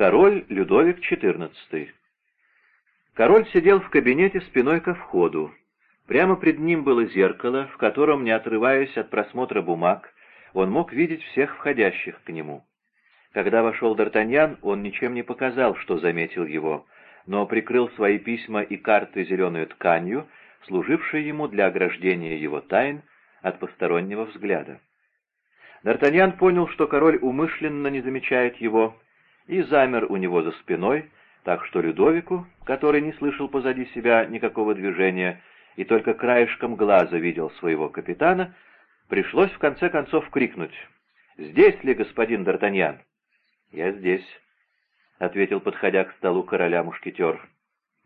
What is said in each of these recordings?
Король Людовик XIV. Король сидел в кабинете спиной ко входу. Прямо пред ним было зеркало, в котором, не отрываясь от просмотра бумаг, он мог видеть всех входящих к нему. Когда вошел Д'Артаньян, он ничем не показал, что заметил его, но прикрыл свои письма и карты зеленой тканью, служившей ему для ограждения его тайн от постороннего взгляда. Д'Артаньян понял, что король умышленно не замечает его, и замер у него за спиной, так что Людовику, который не слышал позади себя никакого движения и только краешком глаза видел своего капитана, пришлось в конце концов крикнуть «Здесь ли господин Д'Артаньян?» «Я здесь», — ответил, подходя к столу короля мушкетер.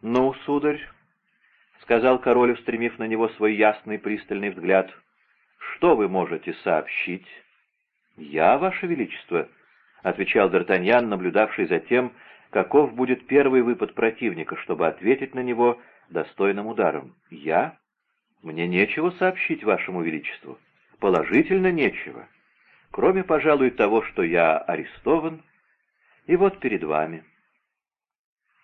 «Ну, сударь», — сказал король, устремив на него свой ясный пристальный взгляд, — «что вы можете сообщить?» «Я, ваше величество», — отвечал Д'Артаньян, наблюдавший за тем, каков будет первый выпад противника, чтобы ответить на него достойным ударом. «Я? Мне нечего сообщить вашему величеству. Положительно нечего. Кроме, пожалуй, того, что я арестован, и вот перед вами».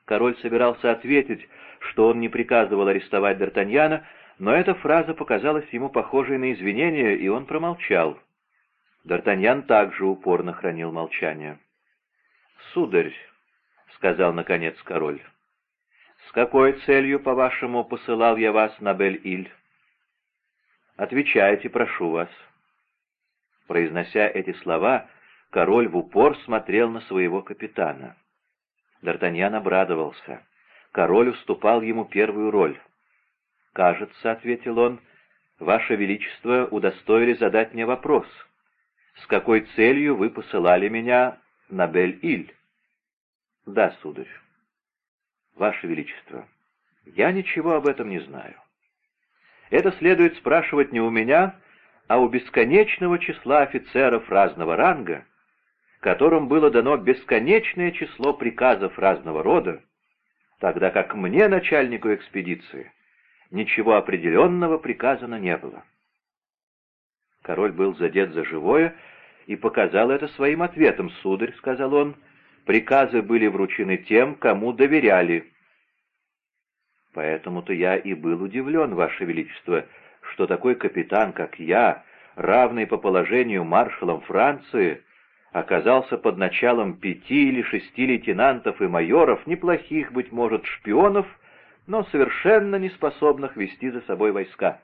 Король собирался ответить, что он не приказывал арестовать Д'Артаньяна, но эта фраза показалась ему похожей на извинение, и он промолчал. Д'Артаньян также упорно хранил молчание. «Сударь», — сказал наконец король, — «с какой целью, по-вашему, посылал я вас на Бель-Иль?» «Отвечайте, прошу вас». Произнося эти слова, король в упор смотрел на своего капитана. Д'Артаньян обрадовался. Король уступал ему первую роль. «Кажется», — ответил он, — «Ваше Величество удостоили задать мне вопрос» с какой целью вы посылали меня на Бель-Иль?» «Да, сударь». «Ваше Величество, я ничего об этом не знаю. Это следует спрашивать не у меня, а у бесконечного числа офицеров разного ранга, которым было дано бесконечное число приказов разного рода, тогда как мне, начальнику экспедиции, ничего определенного приказано не было. Король был задет за живое и показал это своим ответом. «Сударь», — сказал он, — «приказы были вручены тем, кому доверяли». «Поэтому-то я и был удивлен, Ваше Величество, что такой капитан, как я, равный по положению маршалом Франции, оказался под началом пяти или шести лейтенантов и майоров, неплохих, быть может, шпионов, но совершенно не способных вести за собой войска.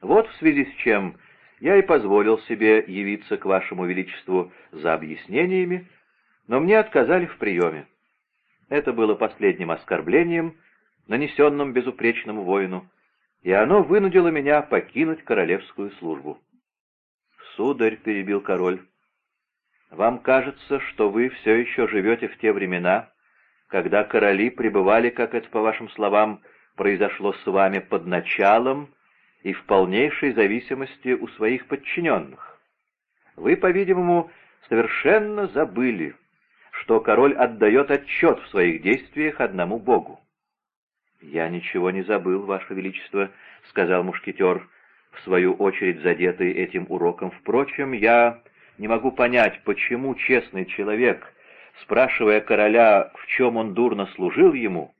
Вот в связи с чем я и позволил себе явиться к вашему величеству за объяснениями, но мне отказали в приеме. Это было последним оскорблением, нанесенным безупречному воину, и оно вынудило меня покинуть королевскую службу. «Сударь», — перебил король, — «вам кажется, что вы все еще живете в те времена, когда короли пребывали, как это, по вашим словам, произошло с вами под началом и в полнейшей зависимости у своих подчиненных. Вы, по-видимому, совершенно забыли, что король отдает отчет в своих действиях одному Богу. «Я ничего не забыл, Ваше Величество», — сказал мушкетер, в свою очередь задетый этим уроком. «Впрочем, я не могу понять, почему честный человек, спрашивая короля, в чем он дурно служил ему,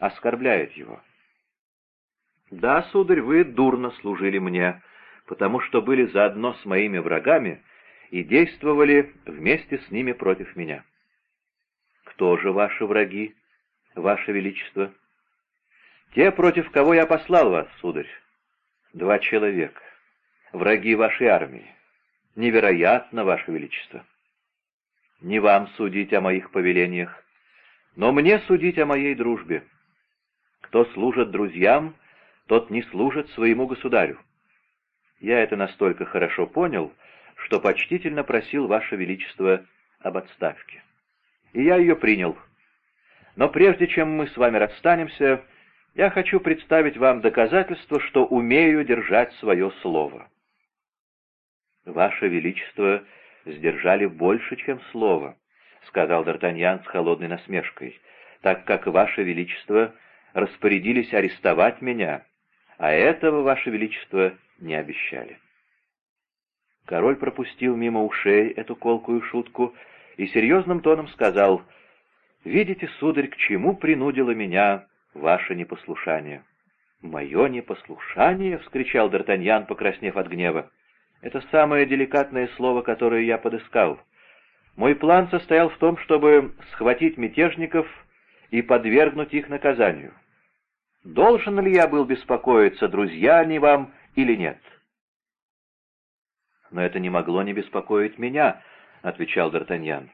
оскорбляет его». Да, сударь, вы дурно служили мне, потому что были заодно с моими врагами и действовали вместе с ними против меня. Кто же ваши враги, ваше величество? Те, против кого я послал вас, сударь. Два человека. Враги вашей армии. Невероятно, ваше величество. Не вам судить о моих повелениях, но мне судить о моей дружбе. Кто служит друзьям, тот не служит своему государю. Я это настолько хорошо понял, что почтительно просил Ваше Величество об отставке. И я ее принял. Но прежде чем мы с вами расстанемся, я хочу представить вам доказательство, что умею держать свое слово. Ваше Величество сдержали больше, чем слово, — сказал Д'Артаньян с холодной насмешкой, — так как Ваше Величество распорядились арестовать меня а этого, Ваше Величество, не обещали. Король пропустил мимо ушей эту колкую шутку и серьезным тоном сказал, «Видите, сударь, к чему принудило меня ваше непослушание?» «Мое непослушание?» — вскричал Д'Артаньян, покраснев от гнева. «Это самое деликатное слово, которое я подыскал. Мой план состоял в том, чтобы схватить мятежников и подвергнуть их наказанию. Должен ли я был беспокоиться, друзья они вам или нет?» «Но это не могло не беспокоить меня», — отвечал Д'Артаньян.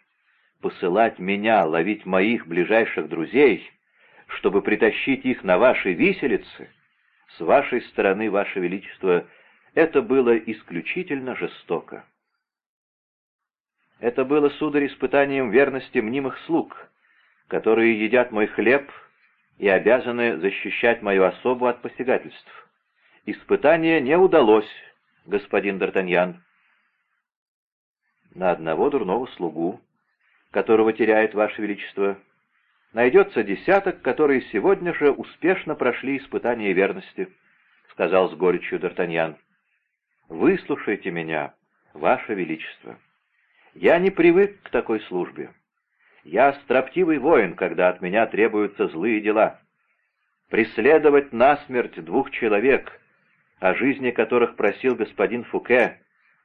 «Посылать меня ловить моих ближайших друзей, чтобы притащить их на ваши виселицы...» С вашей стороны, ваше величество, это было исключительно жестоко. Это было, сударь, испытанием верности мнимых слуг, которые едят мой хлеб и обязаны защищать мою особу от посягательств. Испытание не удалось, господин Д'Артаньян. На одного дурного слугу, которого теряет ваше величество, найдется десяток, которые сегодня же успешно прошли испытание верности», — сказал с горечью Д'Артаньян. «Выслушайте меня, Ваше Величество. Я не привык к такой службе. Я строптивый воин, когда от меня требуются злые дела. Преследовать насмерть двух человек, о жизни которых просил господин Фуке,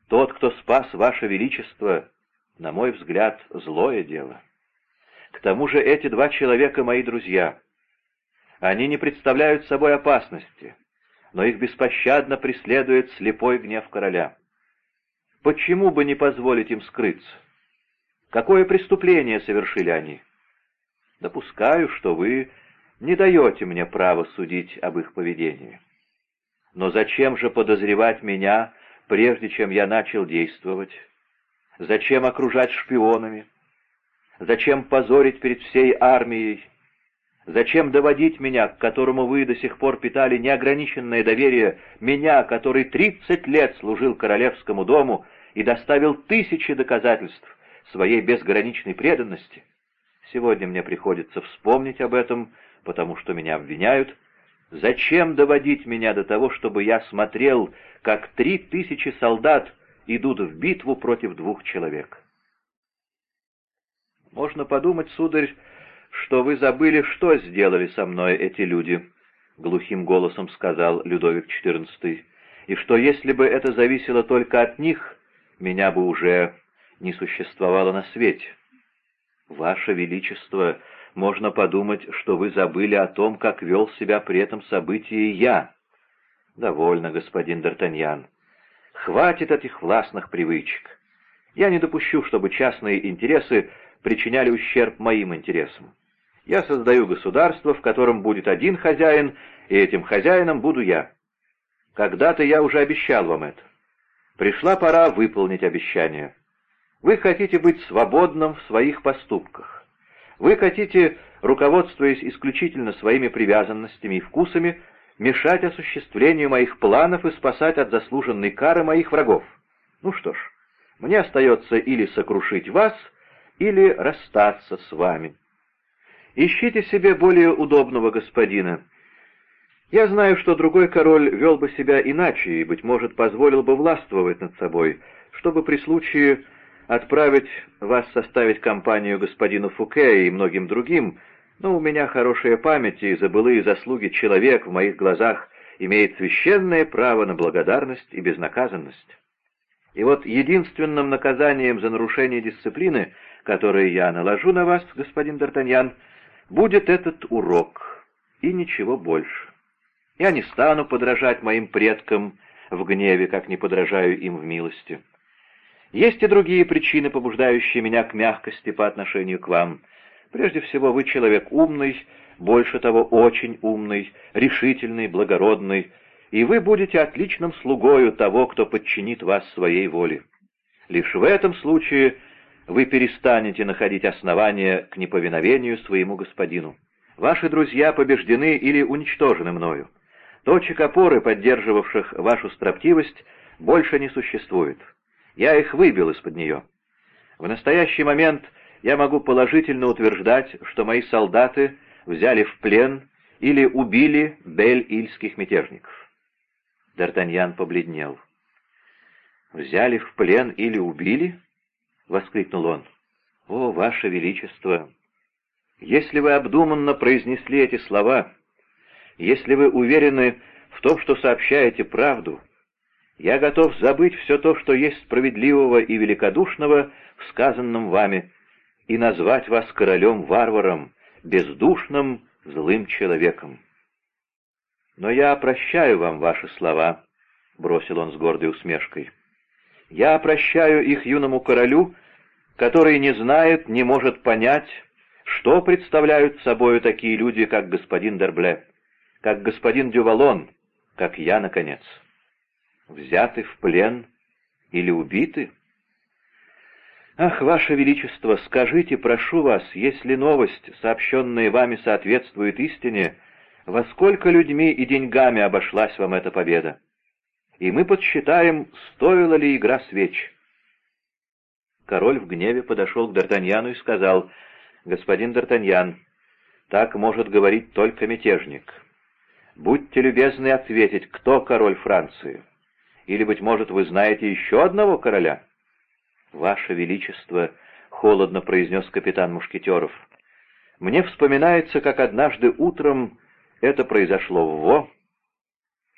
тот, кто спас Ваше Величество, на мой взгляд, злое дело». К тому же эти два человека мои друзья. Они не представляют собой опасности, но их беспощадно преследует слепой гнев короля. Почему бы не позволить им скрыться? Какое преступление совершили они? Допускаю, что вы не даете мне права судить об их поведении. Но зачем же подозревать меня, прежде чем я начал действовать? Зачем окружать шпионами? Зачем позорить перед всей армией? Зачем доводить меня, к которому вы до сих пор питали неограниченное доверие, меня, который тридцать лет служил королевскому дому и доставил тысячи доказательств своей безграничной преданности? Сегодня мне приходится вспомнить об этом, потому что меня обвиняют. Зачем доводить меня до того, чтобы я смотрел, как три тысячи солдат идут в битву против двух человек? Можно подумать, сударь, что вы забыли, что сделали со мной эти люди, — глухим голосом сказал Людовик XIV, — и что если бы это зависело только от них, меня бы уже не существовало на свете. Ваше Величество, можно подумать, что вы забыли о том, как вел себя при этом событии я. Довольно, господин Д'Артаньян. Хватит этих властных привычек. Я не допущу, чтобы частные интересы причиняли ущерб моим интересам. Я создаю государство, в котором будет один хозяин, и этим хозяином буду я. Когда-то я уже обещал вам это. Пришла пора выполнить обещание. Вы хотите быть свободным в своих поступках. Вы хотите, руководствуясь исключительно своими привязанностями и вкусами, мешать осуществлению моих планов и спасать от заслуженной кары моих врагов. Ну что ж, мне остается или сокрушить вас, или расстаться с вами. Ищите себе более удобного господина. Я знаю, что другой король вел бы себя иначе и, быть может, позволил бы властвовать над собой, чтобы при случае отправить вас составить компанию господину Фуке и многим другим, но у меня хорошая память и за былые заслуги человек в моих глазах имеет священное право на благодарность и безнаказанность. И вот единственным наказанием за нарушение дисциплины — которые я наложу на вас, господин Д'Артаньян, будет этот урок, и ничего больше. Я не стану подражать моим предкам в гневе, как не подражаю им в милости. Есть и другие причины, побуждающие меня к мягкости по отношению к вам. Прежде всего, вы человек умный, больше того, очень умный, решительный, благородный, и вы будете отличным слугою того, кто подчинит вас своей воле. Лишь в этом случае вы перестанете находить основания к неповиновению своему господину. Ваши друзья побеждены или уничтожены мною. Точек опоры, поддерживавших вашу строптивость, больше не существует. Я их выбил из-под нее. В настоящий момент я могу положительно утверждать, что мои солдаты взяли в плен или убили бель-ильских мятежников. Д'Артаньян побледнел. «Взяли в плен или убили?» — воскликнул он. «О, Ваше Величество! Если вы обдуманно произнесли эти слова, если вы уверены в том, что сообщаете правду, я готов забыть все то, что есть справедливого и великодушного в сказанном вами, и назвать вас королем-варваром, бездушным, злым человеком. Но я прощаю вам ваши слова, — бросил он с гордой усмешкой. Я прощаю их юному королю, который не знает, не может понять, что представляют собою такие люди, как господин Дербле, как господин Дювалон, как я, наконец. Взяты в плен или убиты? Ах, Ваше Величество, скажите, прошу вас, если новость, сообщенная вами, соответствует истине, во сколько людьми и деньгами обошлась вам эта победа? И мы подсчитаем, стоила ли игра свеч. Король в гневе подошел к Д'Артаньяну и сказал, «Господин Д'Артаньян, так может говорить только мятежник. Будьте любезны ответить, кто король Франции? Или, быть может, вы знаете еще одного короля?» «Ваше Величество», — холодно произнес капитан Мушкетеров, — «мне вспоминается, как однажды утром это произошло в Во.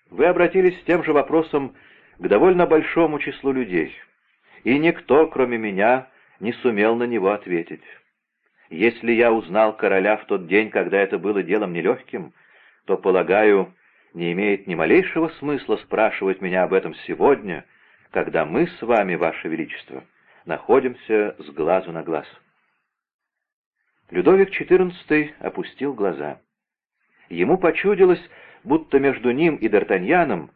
Вы обратились с тем же вопросом к довольно большому числу людей, и никто, кроме меня, не сумел на него ответить. Если я узнал короля в тот день, когда это было делом нелегким, то, полагаю, не имеет ни малейшего смысла спрашивать меня об этом сегодня, когда мы с вами, Ваше Величество, находимся с глазу на глаз. Людовик XIV опустил глаза. Ему почудилось, будто между ним и Д'Артаньяном,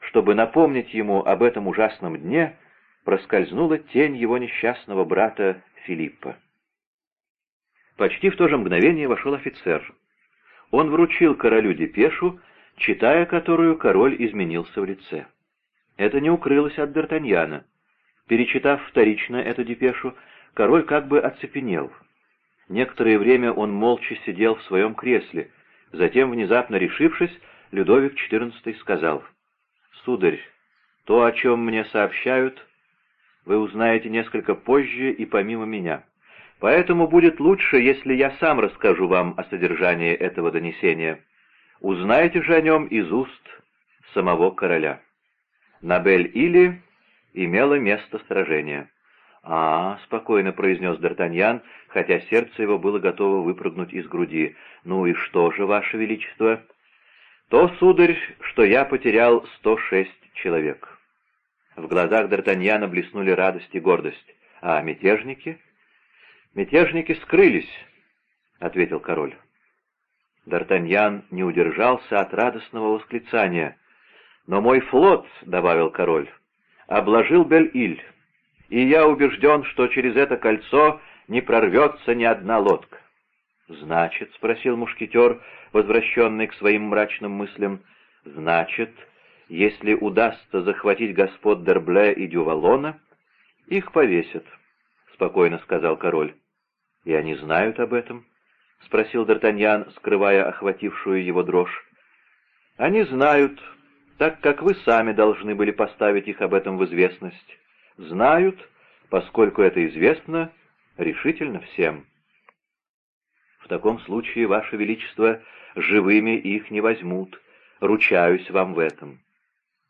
чтобы напомнить ему об этом ужасном дне, проскользнула тень его несчастного брата Филиппа. Почти в то же мгновение вошел офицер. Он вручил королю депешу, читая которую король изменился в лице. Это не укрылось от Д'Артаньяна. Перечитав вторично эту депешу, король как бы оцепенел. Некоторое время он молча сидел в своем кресле. Затем, внезапно решившись, Людовик XIV сказал, «Сударь, то, о чем мне сообщают, вы узнаете несколько позже и помимо меня. Поэтому будет лучше, если я сам расскажу вам о содержании этого донесения. Узнаете же о нем из уст самого короля». Набель-Или имело место сражение. «А, — спокойно произнес Д'Артаньян, хотя сердце его было готово выпрыгнуть из груди. Ну и что же, Ваше Величество?» «То, сударь, что я потерял сто шесть человек». В глазах Д'Артаньяна блеснули радость и гордость. «А мятежники?» «Мятежники скрылись», — ответил король. Д'Артаньян не удержался от радостного восклицания. «Но мой флот», — добавил король, — обложил Бель-Иль, и я убежден, что через это кольцо не прорвется ни одна лодка. «Значит», — спросил мушкетер, возвращенный к своим мрачным мыслям, — «значит, если удастся захватить господ Дербле и Дювалона, их повесят», — спокойно сказал король. «И они знают об этом?» — спросил Д'Артаньян, скрывая охватившую его дрожь. «Они знают, так как вы сами должны были поставить их об этом в известность. Знают, поскольку это известно решительно всем. В таком случае, Ваше Величество, живыми их не возьмут, ручаюсь вам в этом.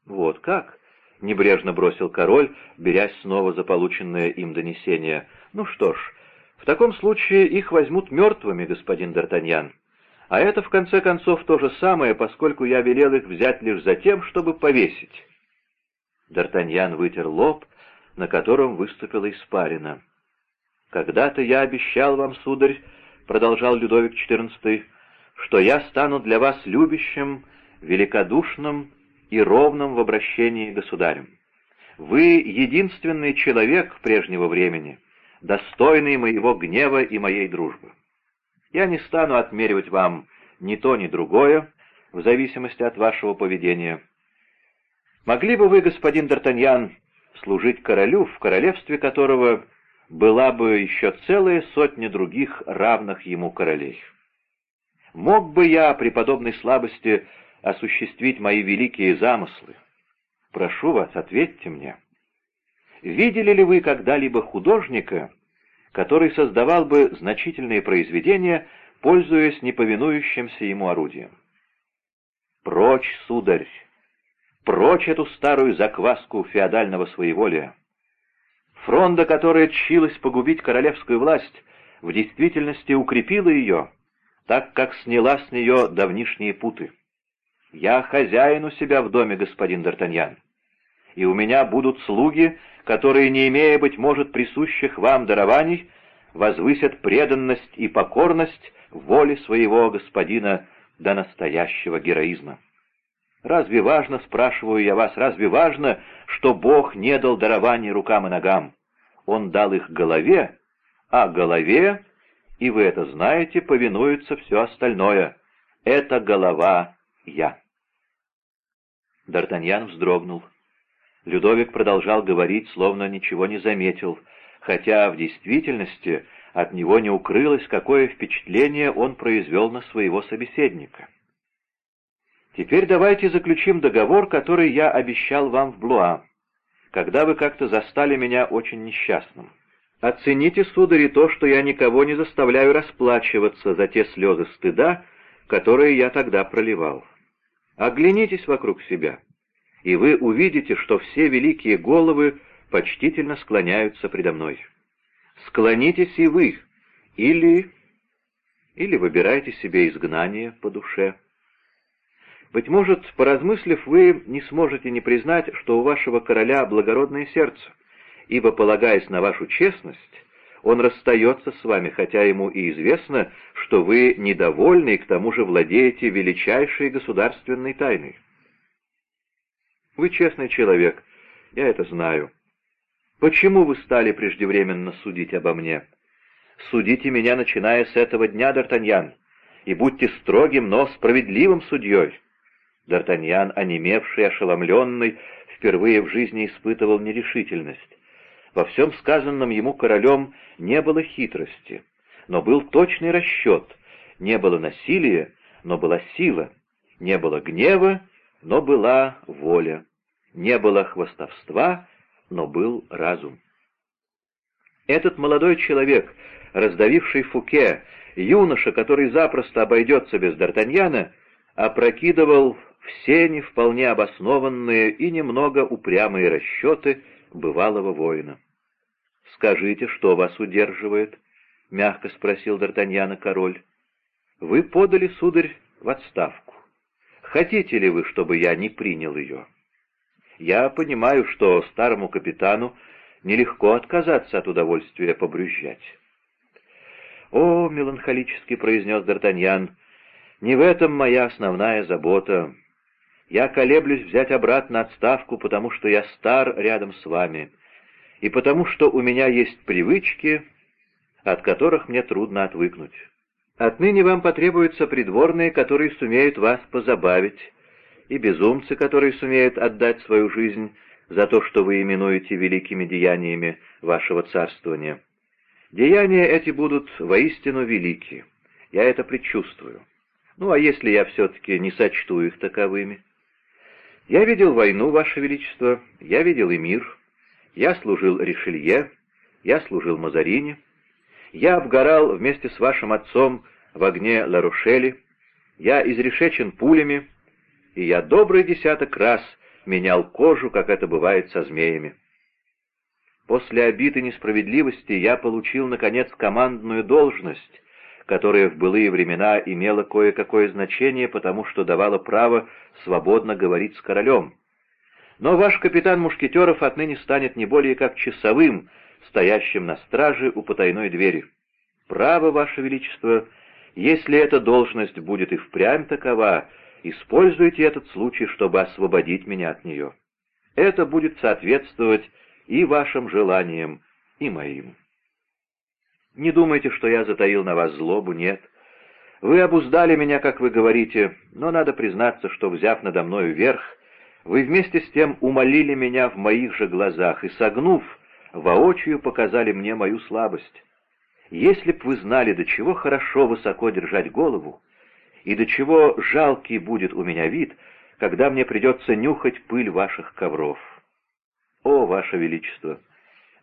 Вот как? — небрежно бросил король, берясь снова за полученное им донесение. «Ну что ж, в таком случае их возьмут мертвыми, господин Д'Артаньян. А это, в конце концов, то же самое, поскольку я велел их взять лишь за тем, чтобы повесить. Д'Артаньян вытер лоб, на котором выступила испарина. «Когда-то я обещал вам, сударь, — продолжал Людовик XIV, — что я стану для вас любящим, великодушным и ровным в обращении государем. Вы — единственный человек прежнего времени, достойный моего гнева и моей дружбы. Я не стану отмеривать вам ни то, ни другое, в зависимости от вашего поведения. Могли бы вы, господин Д'Артаньян, служить королю, в королевстве которого была бы еще целая сотня других равных ему королей? Мог бы я при подобной слабости осуществить мои великие замыслы? Прошу вас, ответьте мне. Видели ли вы когда-либо художника, который создавал бы значительные произведения, пользуясь неповинующимся ему орудием. Прочь, сударь, прочь эту старую закваску феодального своеволия. Фронда, которая тщилась погубить королевскую власть, в действительности укрепила ее, так как сняла с нее давнишние путы. Я хозяин у себя в доме, господин Д'Артаньян, и у меня будут слуги, которые, не имея, быть может, присущих вам дарований, возвысят преданность и покорность воле своего господина до настоящего героизма. Разве важно, спрашиваю я вас, разве важно, что Бог не дал дарований рукам и ногам? Он дал их голове, а голове, и вы это знаете, повинуется все остальное. Это голова я. Д'Артаньян вздрогнул. Людовик продолжал говорить, словно ничего не заметил, хотя в действительности от него не укрылось, какое впечатление он произвел на своего собеседника. «Теперь давайте заключим договор, который я обещал вам в Блуа, когда вы как-то застали меня очень несчастным. Оцените, судари, то, что я никого не заставляю расплачиваться за те слезы стыда, которые я тогда проливал. Оглянитесь вокруг себя, и вы увидите, что все великие головы почтительно склоняются предо мной. Склонитесь и вы, или... или выбирайте себе изгнание по душе. Быть может, поразмыслив, вы не сможете не признать, что у вашего короля благородное сердце, ибо, полагаясь на вашу честность, он расстается с вами, хотя ему и известно, что вы недовольны и к тому же владеете величайшей государственной тайной. Вы честный человек, я это знаю. Почему вы стали преждевременно судить обо мне? Судите меня, начиная с этого дня, Д'Артаньян, и будьте строгим, но справедливым судьей. Д'Артаньян, онемевший, ошеломленный, впервые в жизни испытывал нерешительность. Во всем сказанном ему королем не было хитрости, но был точный расчет, не было насилия, но была сила, не было гнева, но была воля, не было хвостовства, но был разум. Этот молодой человек, раздавивший Фуке, юноша, который запросто обойдется без Д'Артаньяна, опрокидывал все не вполне обоснованные и немного упрямые расчеты бывалого воина. «Скажите, что вас удерживает?» — мягко спросил Д'Артаньяна король. «Вы подали, сударь, в отставку. Хотите ли вы, чтобы я не принял ее? Я понимаю, что старому капитану нелегко отказаться от удовольствия побрюзжать». «О, — меланхолически произнес Д'Артаньян, — не в этом моя основная забота. Я колеблюсь взять обратно отставку, потому что я стар рядом с вами, и потому что у меня есть привычки, от которых мне трудно отвыкнуть. Отныне вам потребуются придворные, которые сумеют вас позабавить, и безумцы, которые сумеют отдать свою жизнь за то, что вы именуете великими деяниями вашего царствования. Деяния эти будут воистину велики, я это предчувствую. Ну, а если я все-таки не сочту их таковыми? Я видел войну, Ваше Величество, я видел и мир. Я служил Ришелье, я служил Мазарини. Я обгорал вместе с вашим отцом в огне Ларушели. Я изрешечен пулями, и я добрый десяток раз менял кожу, как это бывает со змеями. После обиды несправедливости я получил, наконец, командную должность, которое в былые времена имело кое-какое значение, потому что давало право свободно говорить с королем. Но ваш капитан Мушкетеров отныне станет не более как часовым, стоящим на страже у потайной двери. Право, ваше величество, если эта должность будет и впрямь такова, используйте этот случай, чтобы освободить меня от нее. Это будет соответствовать и вашим желаниям, и моим. Не думайте, что я затаил на вас злобу, нет. Вы обуздали меня, как вы говорите, но надо признаться, что, взяв надо мною верх, вы вместе с тем умолили меня в моих же глазах и, согнув, воочию показали мне мою слабость. Если б вы знали, до чего хорошо высоко держать голову, и до чего жалкий будет у меня вид, когда мне придется нюхать пыль ваших ковров. О, ваше величество,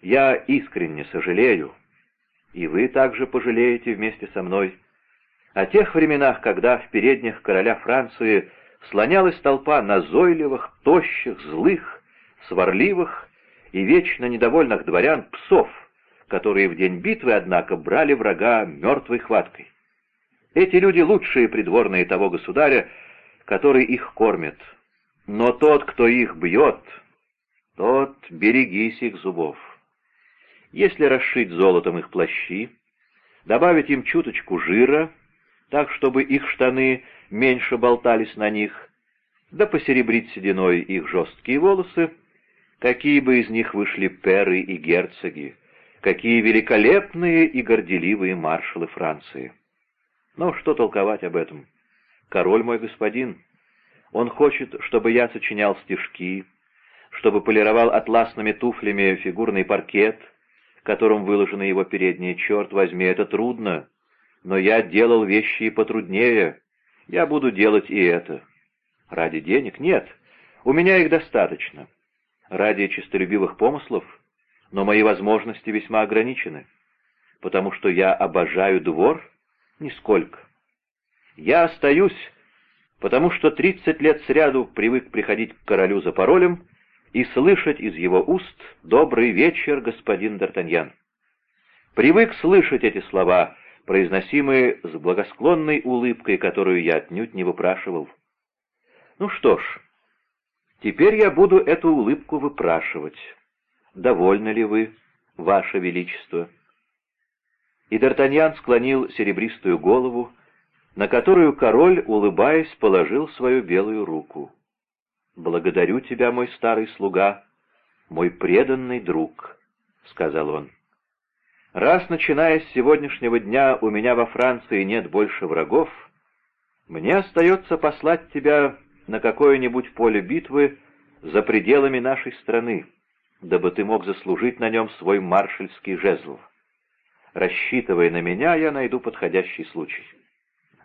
я искренне сожалею, и вы также пожалеете вместе со мной. О тех временах, когда в передних короля Франции слонялась толпа назойливых, тощих, злых, сварливых и вечно недовольных дворян псов, которые в день битвы, однако, брали врага мертвой хваткой. Эти люди лучшие придворные того государя, который их кормит. Но тот, кто их бьет, тот берегись их зубов. Если расшить золотом их плащи, добавить им чуточку жира, так, чтобы их штаны меньше болтались на них, да посеребрить сединой их жесткие волосы, какие бы из них вышли перы и герцоги, какие великолепные и горделивые маршалы Франции. Но что толковать об этом? Король мой господин, он хочет, чтобы я сочинял стишки, чтобы полировал атласными туфлями фигурный паркет — которым выложены его передние, черт возьми, это трудно. Но я делал вещи и потруднее. Я буду делать и это. Ради денег? Нет. У меня их достаточно. Ради честолюбивых помыслов? Но мои возможности весьма ограничены. Потому что я обожаю двор? Нисколько. Я остаюсь, потому что тридцать лет сряду привык приходить к королю за паролем и слышать из его уст «Добрый вечер, господин Д'Артаньян». Привык слышать эти слова, произносимые с благосклонной улыбкой, которую я отнюдь не выпрашивал. Ну что ж, теперь я буду эту улыбку выпрашивать. Довольны ли вы, ваше величество? И Д'Артаньян склонил серебристую голову, на которую король, улыбаясь, положил свою белую руку. «Благодарю тебя, мой старый слуга, мой преданный друг», — сказал он. «Раз, начиная с сегодняшнего дня, у меня во Франции нет больше врагов, мне остается послать тебя на какое-нибудь поле битвы за пределами нашей страны, дабы ты мог заслужить на нем свой маршальский жезл. Рассчитывая на меня, я найду подходящий случай.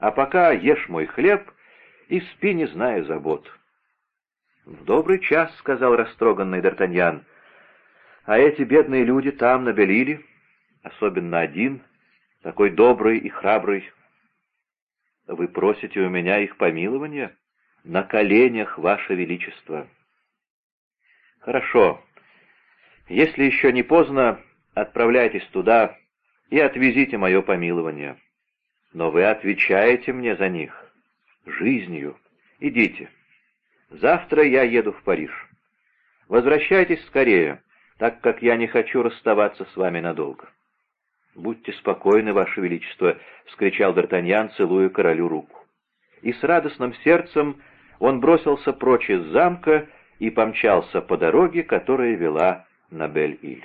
А пока ешь мой хлеб и спи, не зная забот». «В добрый час», — сказал растроганный Д'Артаньян. «А эти бедные люди там, на особенно один, такой добрый и храбрый. Вы просите у меня их помилования? На коленях, Ваше Величество». «Хорошо. Если еще не поздно, отправляйтесь туда и отвезите мое помилование. Но вы отвечаете мне за них. Жизнью. Идите». Завтра я еду в Париж. Возвращайтесь скорее, так как я не хочу расставаться с вами надолго. «Будьте спокойны, Ваше Величество!» — вскричал Д'Артаньян, целуя королю руку. И с радостным сердцем он бросился прочь из замка и помчался по дороге, которая вела на Бель-Иль.